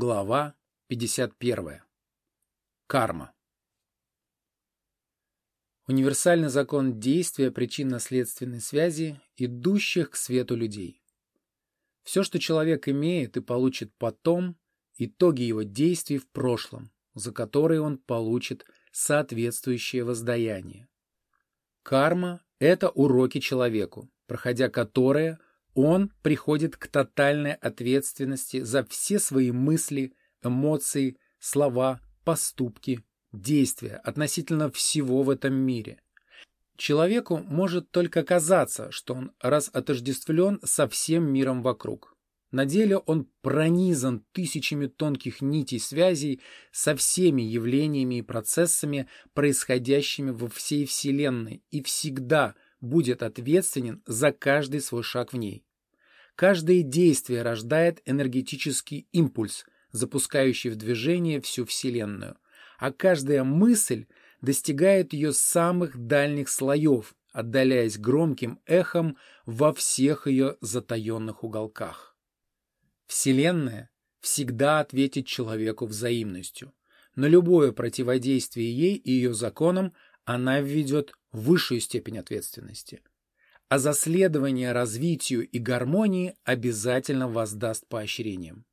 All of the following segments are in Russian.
Глава 51. Карма. Универсальный закон действия причинно-следственной связи, идущих к свету людей. Все, что человек имеет и получит потом, итоги его действий в прошлом, за которые он получит соответствующее воздаяние. Карма – это уроки человеку, проходя которые он приходит к тотальной ответственности за все свои мысли, эмоции, слова, поступки, действия относительно всего в этом мире. Человеку может только казаться, что он раз отождествлен со всем миром вокруг. На деле он пронизан тысячами тонких нитей связей со всеми явлениями и процессами, происходящими во всей Вселенной, и всегда будет ответственен за каждый свой шаг в ней. Каждое действие рождает энергетический импульс, запускающий в движение всю Вселенную, а каждая мысль достигает ее самых дальних слоев, отдаляясь громким эхом во всех ее затаенных уголках. Вселенная всегда ответит человеку взаимностью. На любое противодействие ей и ее законам она введет высшую степень ответственности. А за следование развитию и гармонии обязательно воздаст поощрением.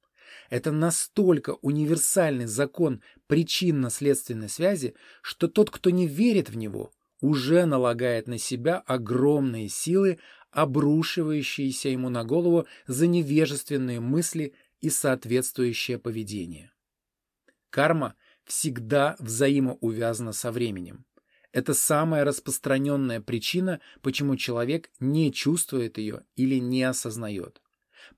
Это настолько универсальный закон причинно-следственной связи, что тот, кто не верит в него, уже налагает на себя огромные силы, обрушивающиеся ему на голову за невежественные мысли и соответствующее поведение. Карма всегда взаимоувязана со временем. Это самая распространенная причина, почему человек не чувствует ее или не осознает.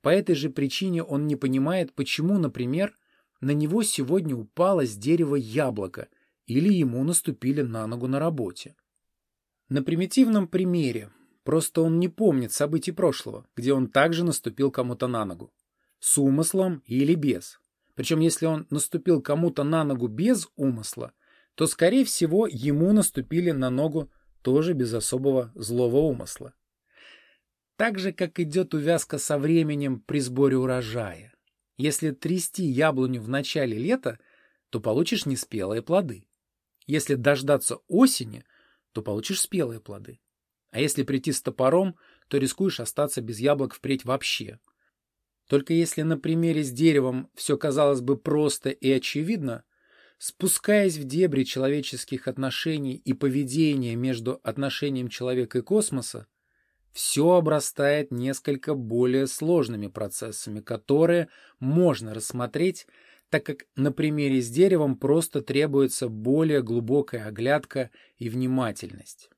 По этой же причине он не понимает, почему, например, на него сегодня упало с дерева яблоко или ему наступили на ногу на работе. На примитивном примере Просто он не помнит событий прошлого, где он также наступил кому-то на ногу. С умыслом или без. Причем если он наступил кому-то на ногу без умысла, то, скорее всего, ему наступили на ногу тоже без особого злого умысла. Так же, как идет увязка со временем при сборе урожая. Если трясти яблоню в начале лета, то получишь неспелые плоды. Если дождаться осени, то получишь спелые плоды. А если прийти с топором, то рискуешь остаться без яблок впредь вообще. Только если на примере с деревом все казалось бы просто и очевидно, спускаясь в дебри человеческих отношений и поведения между отношением человека и космоса, все обрастает несколько более сложными процессами, которые можно рассмотреть, так как на примере с деревом просто требуется более глубокая оглядка и внимательность.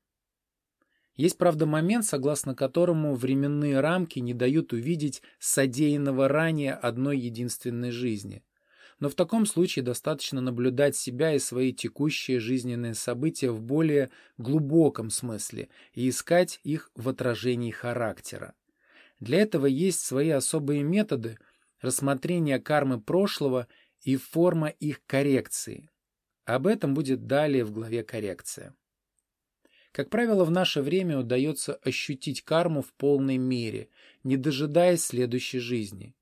Есть, правда, момент, согласно которому временные рамки не дают увидеть содеянного ранее одной единственной жизни. Но в таком случае достаточно наблюдать себя и свои текущие жизненные события в более глубоком смысле и искать их в отражении характера. Для этого есть свои особые методы рассмотрения кармы прошлого и форма их коррекции. Об этом будет далее в главе «Коррекция». Как правило, в наше время удается ощутить карму в полной мере, не дожидаясь следующей жизни.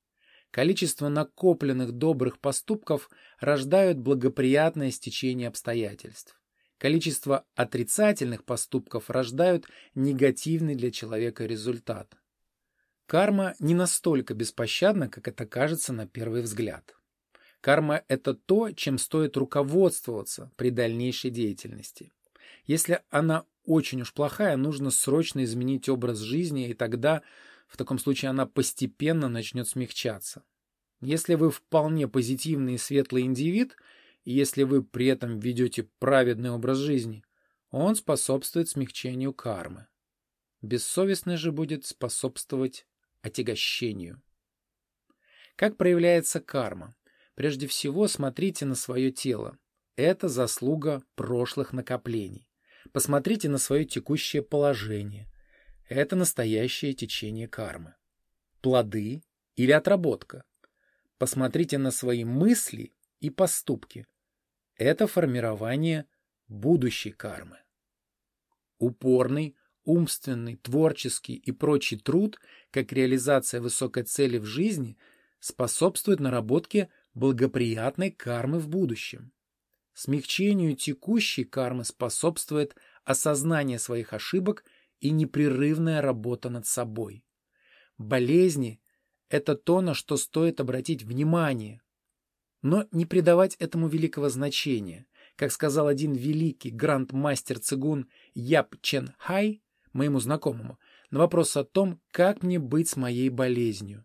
Количество накопленных добрых поступков рождают благоприятное стечение обстоятельств. Количество отрицательных поступков рождают негативный для человека результат. Карма не настолько беспощадна, как это кажется на первый взгляд. Карма – это то, чем стоит руководствоваться при дальнейшей деятельности. Если она очень уж плохая, нужно срочно изменить образ жизни, и тогда, в таком случае, она постепенно начнет смягчаться. Если вы вполне позитивный и светлый индивид, и если вы при этом ведете праведный образ жизни, он способствует смягчению кармы. Бессовестный же будет способствовать отягощению. Как проявляется карма? Прежде всего, смотрите на свое тело. Это заслуга прошлых накоплений. Посмотрите на свое текущее положение. Это настоящее течение кармы. Плоды или отработка. Посмотрите на свои мысли и поступки. Это формирование будущей кармы. Упорный, умственный, творческий и прочий труд, как реализация высокой цели в жизни, способствует наработке благоприятной кармы в будущем. Смягчению текущей кармы способствует осознание своих ошибок и непрерывная работа над собой. Болезни – это то, на что стоит обратить внимание, но не придавать этому великого значения. Как сказал один великий гранд-мастер цигун Яп Чен Хай, моему знакомому, на вопрос о том, как мне быть с моей болезнью.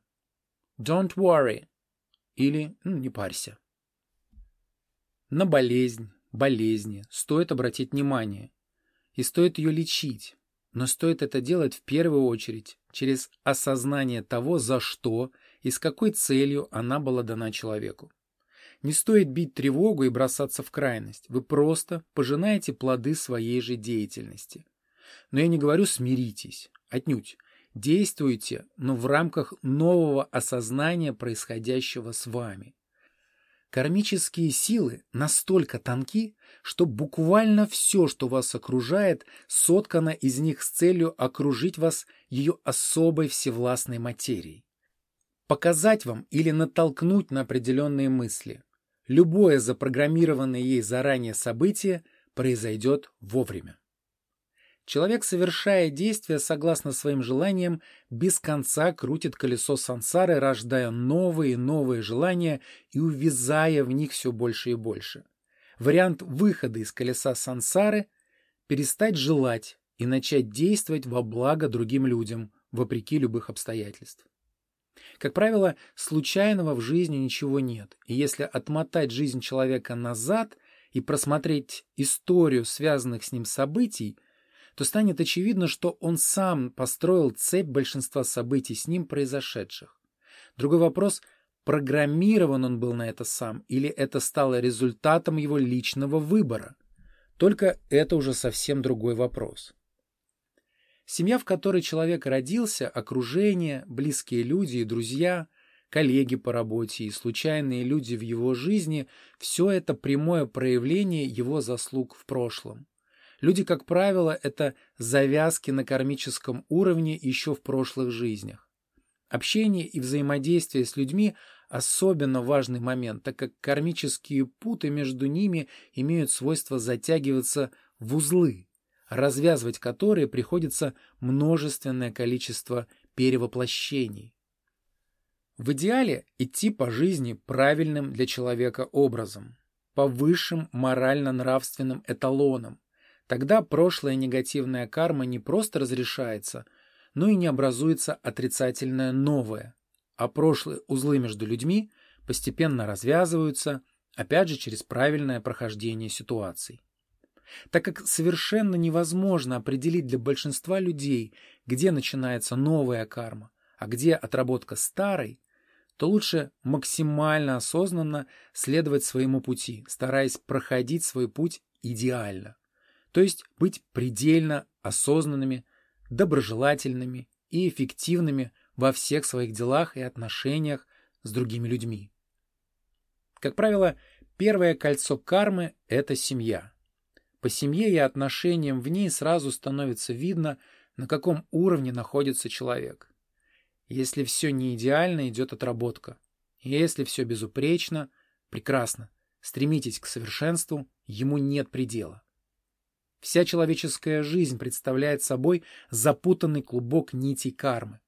Don't worry. Или ну, не парься. На болезнь, болезни стоит обратить внимание. И стоит ее лечить. Но стоит это делать в первую очередь через осознание того, за что и с какой целью она была дана человеку. Не стоит бить тревогу и бросаться в крайность. Вы просто пожинаете плоды своей же деятельности. Но я не говорю «смиритесь». Отнюдь. Действуйте, но в рамках нового осознания происходящего с вами. Кармические силы настолько тонки, что буквально все, что вас окружает, соткано из них с целью окружить вас ее особой всевластной материей. Показать вам или натолкнуть на определенные мысли. Любое запрограммированное ей заранее событие произойдет вовремя. Человек, совершая действия согласно своим желаниям, без конца крутит колесо сансары, рождая новые и новые желания и увязая в них все больше и больше. Вариант выхода из колеса сансары – перестать желать и начать действовать во благо другим людям, вопреки любых обстоятельств. Как правило, случайного в жизни ничего нет, и если отмотать жизнь человека назад и просмотреть историю связанных с ним событий – то станет очевидно, что он сам построил цепь большинства событий с ним произошедших. Другой вопрос – программирован он был на это сам, или это стало результатом его личного выбора. Только это уже совсем другой вопрос. Семья, в которой человек родился, окружение, близкие люди и друзья, коллеги по работе и случайные люди в его жизни – все это прямое проявление его заслуг в прошлом. Люди, как правило, это завязки на кармическом уровне еще в прошлых жизнях. Общение и взаимодействие с людьми – особенно важный момент, так как кармические путы между ними имеют свойство затягиваться в узлы, развязывать которые приходится множественное количество перевоплощений. В идеале идти по жизни правильным для человека образом, по высшим морально-нравственным эталонам, Тогда прошлая негативная карма не просто разрешается, но и не образуется отрицательное новое, а прошлые узлы между людьми постепенно развязываются, опять же через правильное прохождение ситуаций. Так как совершенно невозможно определить для большинства людей, где начинается новая карма, а где отработка старой, то лучше максимально осознанно следовать своему пути, стараясь проходить свой путь идеально то есть быть предельно осознанными, доброжелательными и эффективными во всех своих делах и отношениях с другими людьми. Как правило, первое кольцо кармы – это семья. По семье и отношениям в ней сразу становится видно, на каком уровне находится человек. Если все не идеально, идет отработка. Если все безупречно, прекрасно. Стремитесь к совершенству, ему нет предела. Вся человеческая жизнь представляет собой запутанный клубок нитей кармы.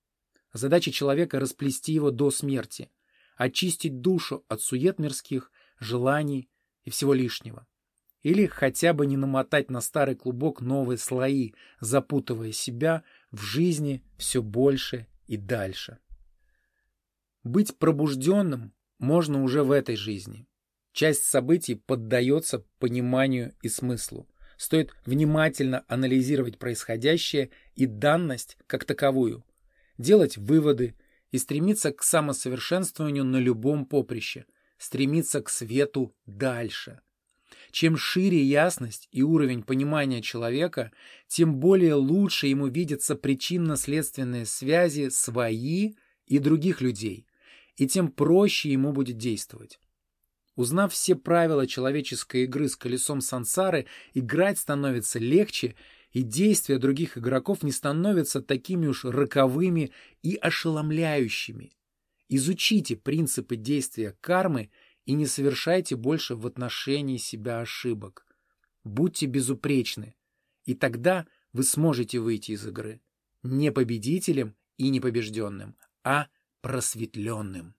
Задача человека — расплести его до смерти, очистить душу от сует мирских, желаний и всего лишнего. Или хотя бы не намотать на старый клубок новые слои, запутывая себя в жизни все больше и дальше. Быть пробужденным можно уже в этой жизни. Часть событий поддается пониманию и смыслу стоит внимательно анализировать происходящее и данность как таковую, делать выводы и стремиться к самосовершенствованию на любом поприще, стремиться к свету дальше. Чем шире ясность и уровень понимания человека, тем более лучше ему видятся причинно-следственные связи свои и других людей, и тем проще ему будет действовать. Узнав все правила человеческой игры с колесом сансары, играть становится легче, и действия других игроков не становятся такими уж роковыми и ошеломляющими. Изучите принципы действия кармы и не совершайте больше в отношении себя ошибок. Будьте безупречны, и тогда вы сможете выйти из игры не победителем и не побежденным, а просветленным.